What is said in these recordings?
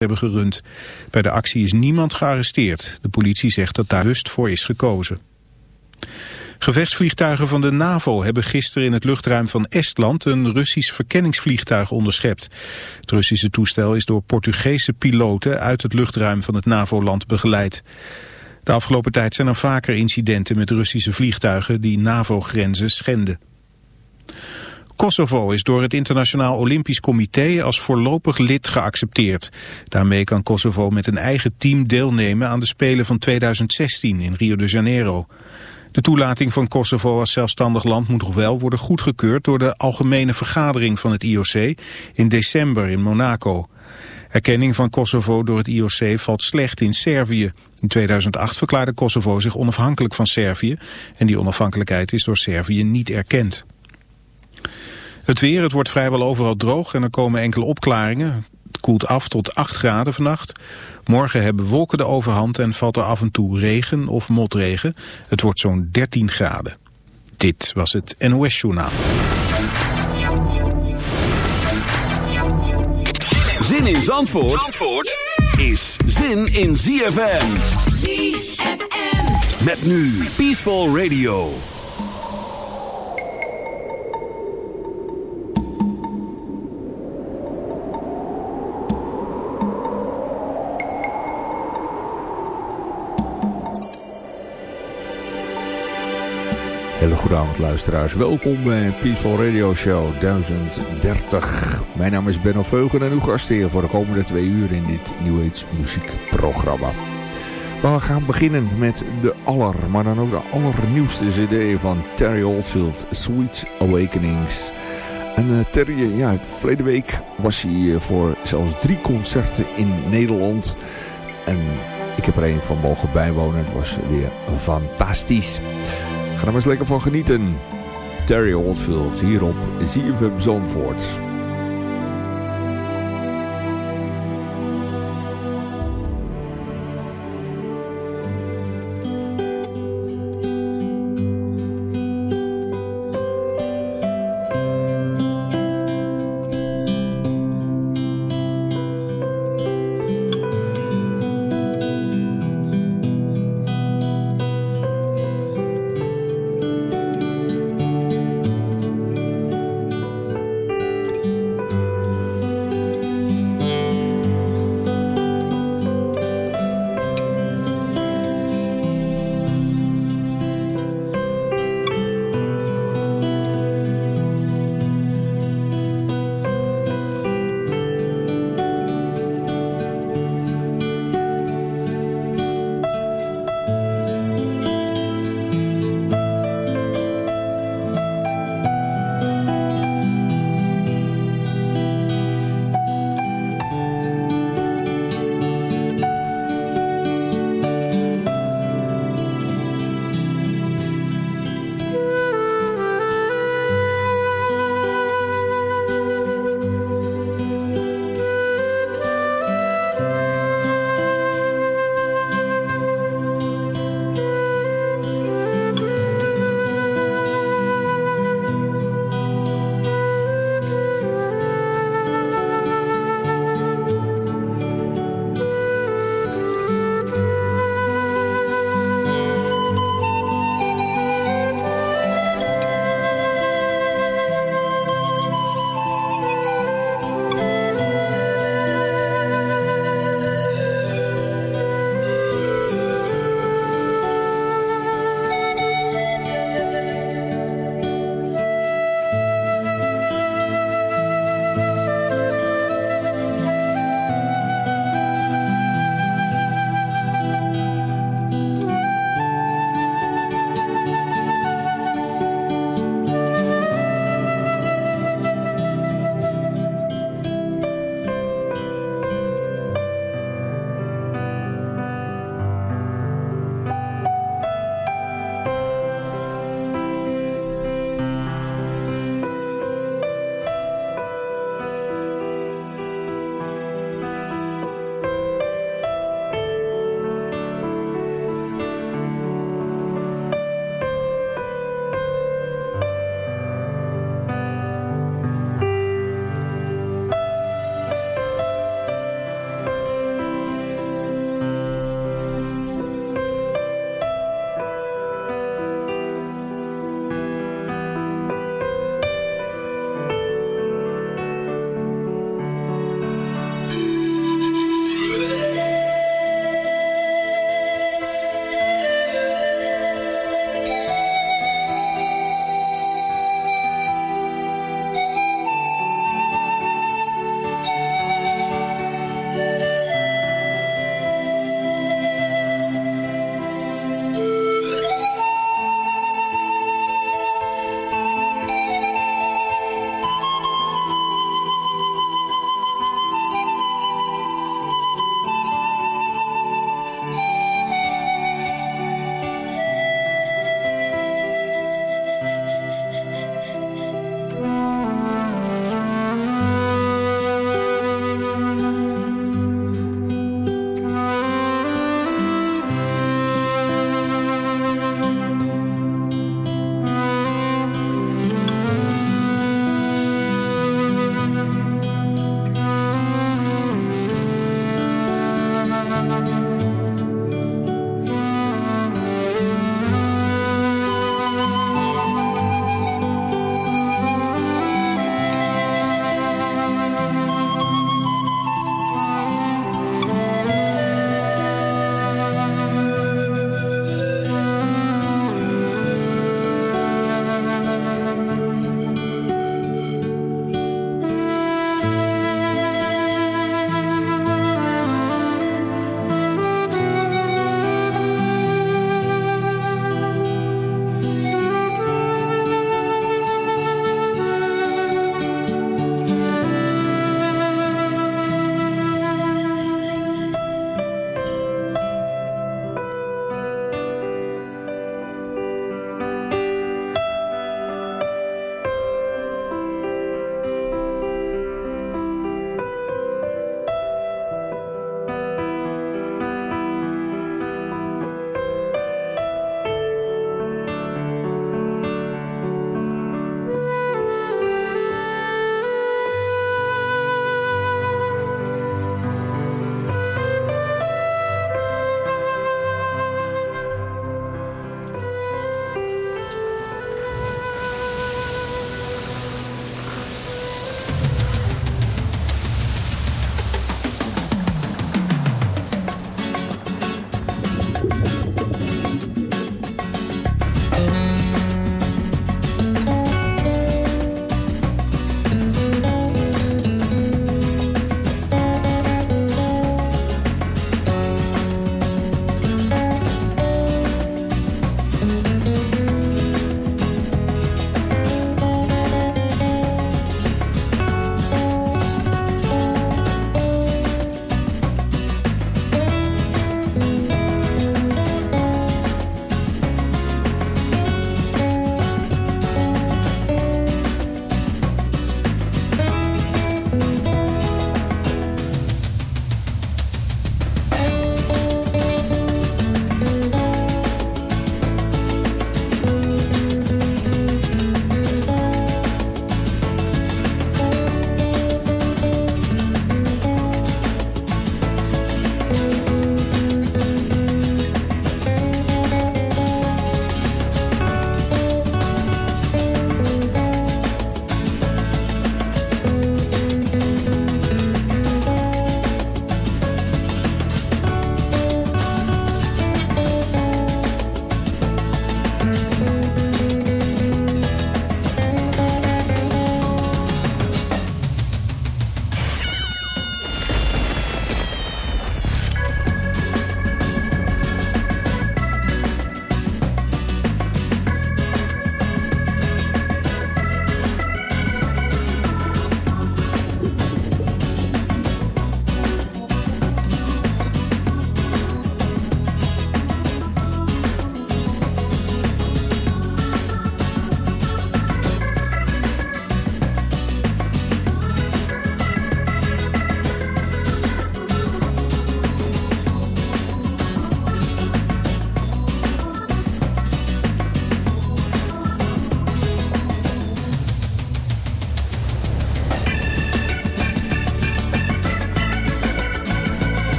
hebben gerund. Bij de actie is niemand gearresteerd. De politie zegt dat daar rust voor is gekozen. Gevechtsvliegtuigen van de NAVO hebben gisteren in het luchtruim van Estland een Russisch verkenningsvliegtuig onderschept. Het Russische toestel is door Portugese piloten uit het luchtruim van het NAVO-land begeleid. De afgelopen tijd zijn er vaker incidenten met Russische vliegtuigen die NAVO-grenzen schenden. Kosovo is door het Internationaal Olympisch Comité als voorlopig lid geaccepteerd. Daarmee kan Kosovo met een eigen team deelnemen aan de Spelen van 2016 in Rio de Janeiro. De toelating van Kosovo als zelfstandig land moet nog wel worden goedgekeurd door de Algemene Vergadering van het IOC in december in Monaco. Erkenning van Kosovo door het IOC valt slecht in Servië. In 2008 verklaarde Kosovo zich onafhankelijk van Servië en die onafhankelijkheid is door Servië niet erkend. Het weer, het wordt vrijwel overal droog en er komen enkele opklaringen. Het koelt af tot 8 graden vannacht. Morgen hebben wolken de overhand en valt er af en toe regen of motregen. Het wordt zo'n 13 graden. Dit was het NOS Journaal. Zin in Zandvoort, Zandvoort is zin in ZFM. ZFM. Met nu Peaceful Radio. Hele goede avond luisteraars. Welkom bij Peaceful Radio Show 1030. Mijn naam is Benno Veugen en uw gastheer voor de komende twee uur in dit New Age muziekprogramma. We gaan beginnen met de aller, maar dan ook de allernieuwste cd van Terry Oldfield, Sweet Awakenings. En uh, Terry, ja, verleden week was hij eh, voor zelfs drie concerten in Nederland. En ik heb er een van mogen bijwonen. Het was weer fantastisch. Ga er maar eens lekker van genieten. Terry Oldfield hier op ZFM Zandvoort.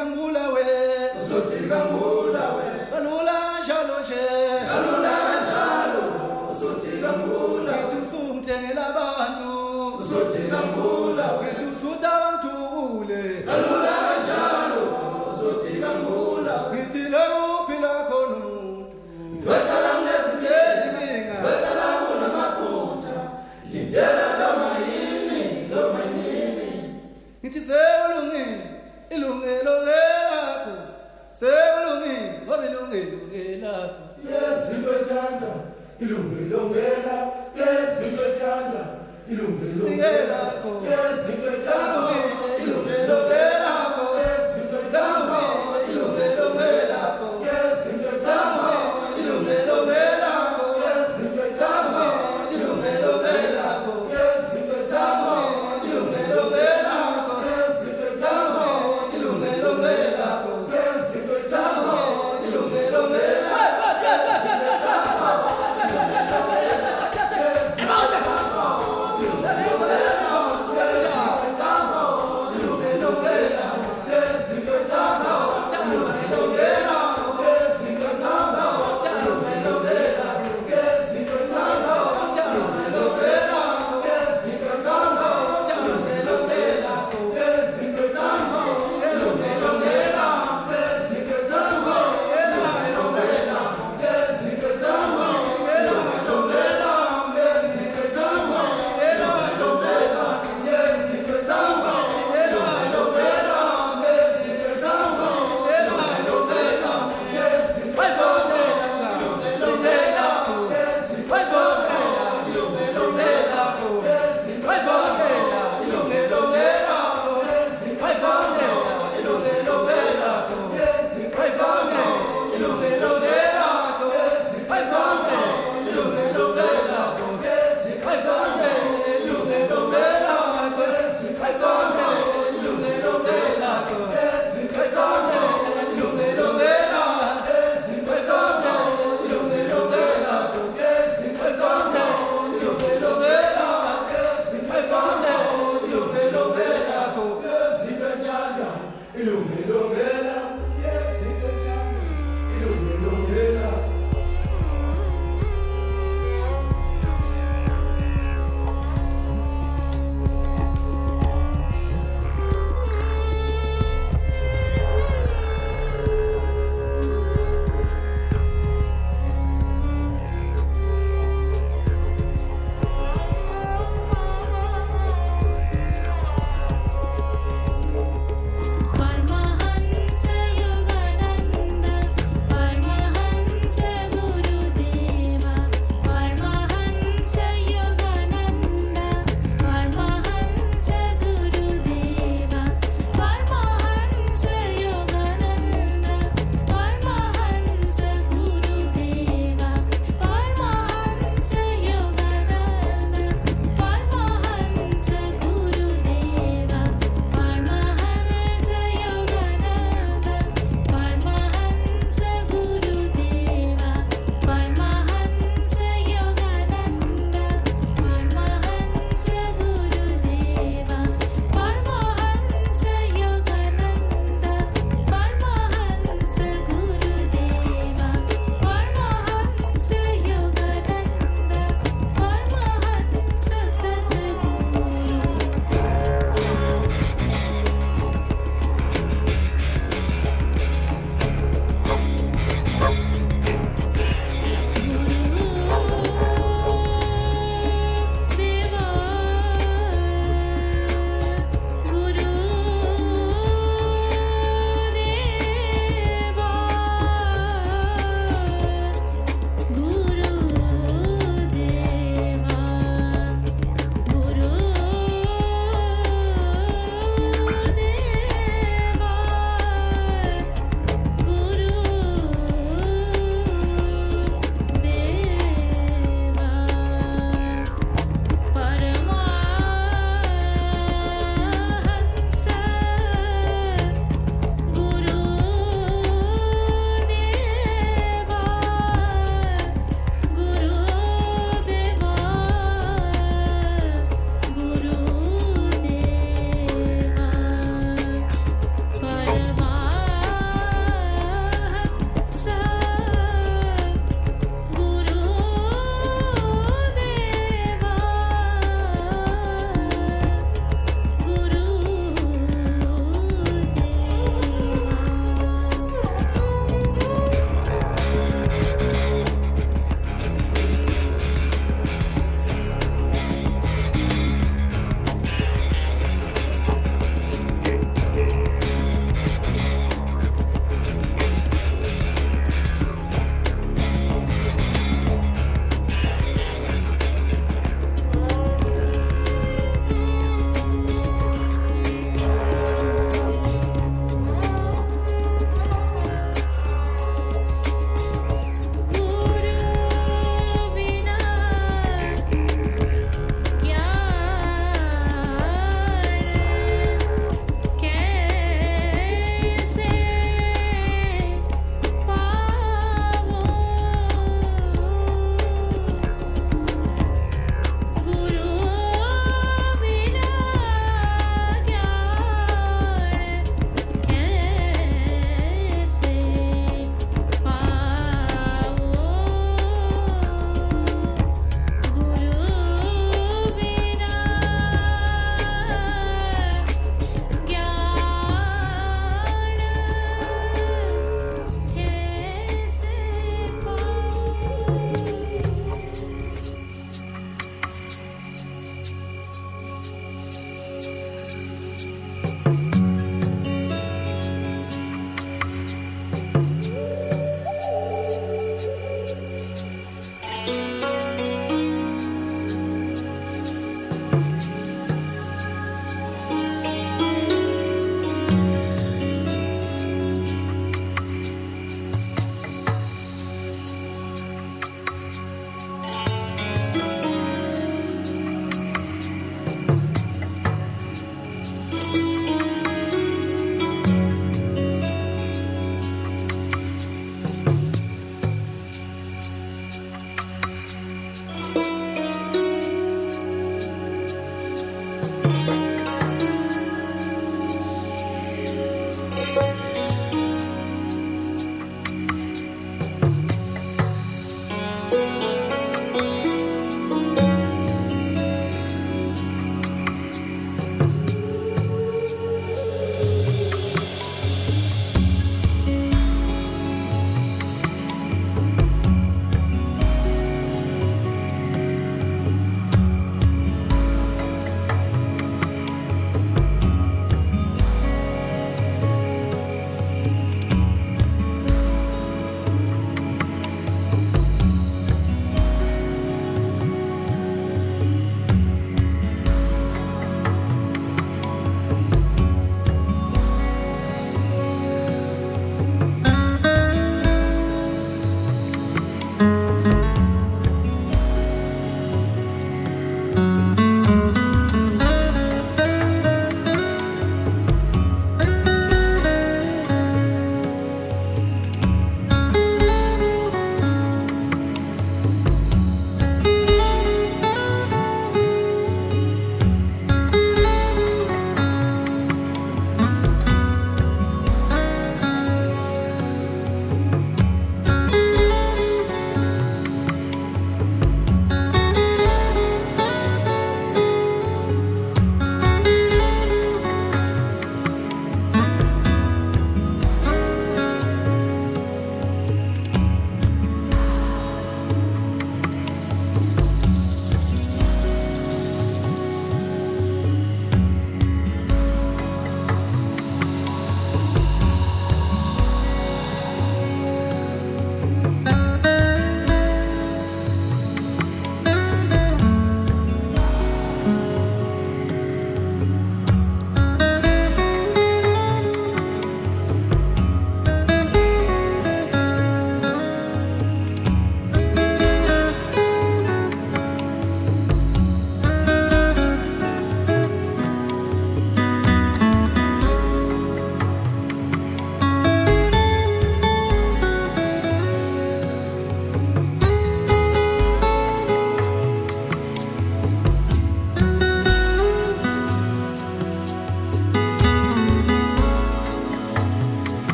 kangula we. We. Kalula njalo kalula jalo. sothi kangula wethu sumthengela abantu sothi kangula wethu sutha bangithubule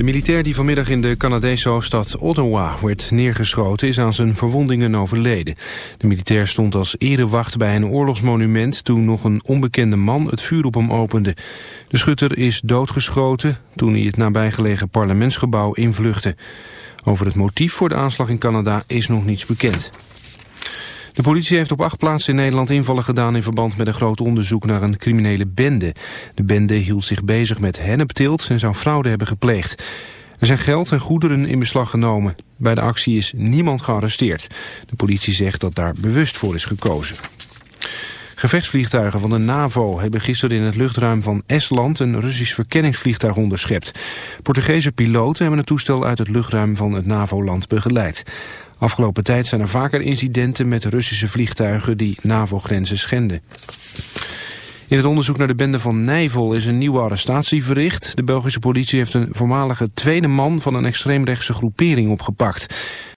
De militair die vanmiddag in de Canadese hoofdstad Ottawa werd neergeschoten... is aan zijn verwondingen overleden. De militair stond als erewacht bij een oorlogsmonument... toen nog een onbekende man het vuur op hem opende. De schutter is doodgeschoten toen hij het nabijgelegen parlementsgebouw invluchtte. Over het motief voor de aanslag in Canada is nog niets bekend. De politie heeft op acht plaatsen in Nederland invallen gedaan in verband met een groot onderzoek naar een criminele bende. De bende hield zich bezig met hennepteelt en zou fraude hebben gepleegd. Er zijn geld en goederen in beslag genomen. Bij de actie is niemand gearresteerd. De politie zegt dat daar bewust voor is gekozen. Gevechtsvliegtuigen van de NAVO hebben gisteren in het luchtruim van Estland een Russisch verkenningsvliegtuig onderschept. Portugese piloten hebben het toestel uit het luchtruim van het NAVO-land begeleid. Afgelopen tijd zijn er vaker incidenten met Russische vliegtuigen die NAVO-grenzen schenden. In het onderzoek naar de bende van Nijvel is een nieuwe arrestatie verricht. De Belgische politie heeft een voormalige tweede man van een extreemrechtse groepering opgepakt.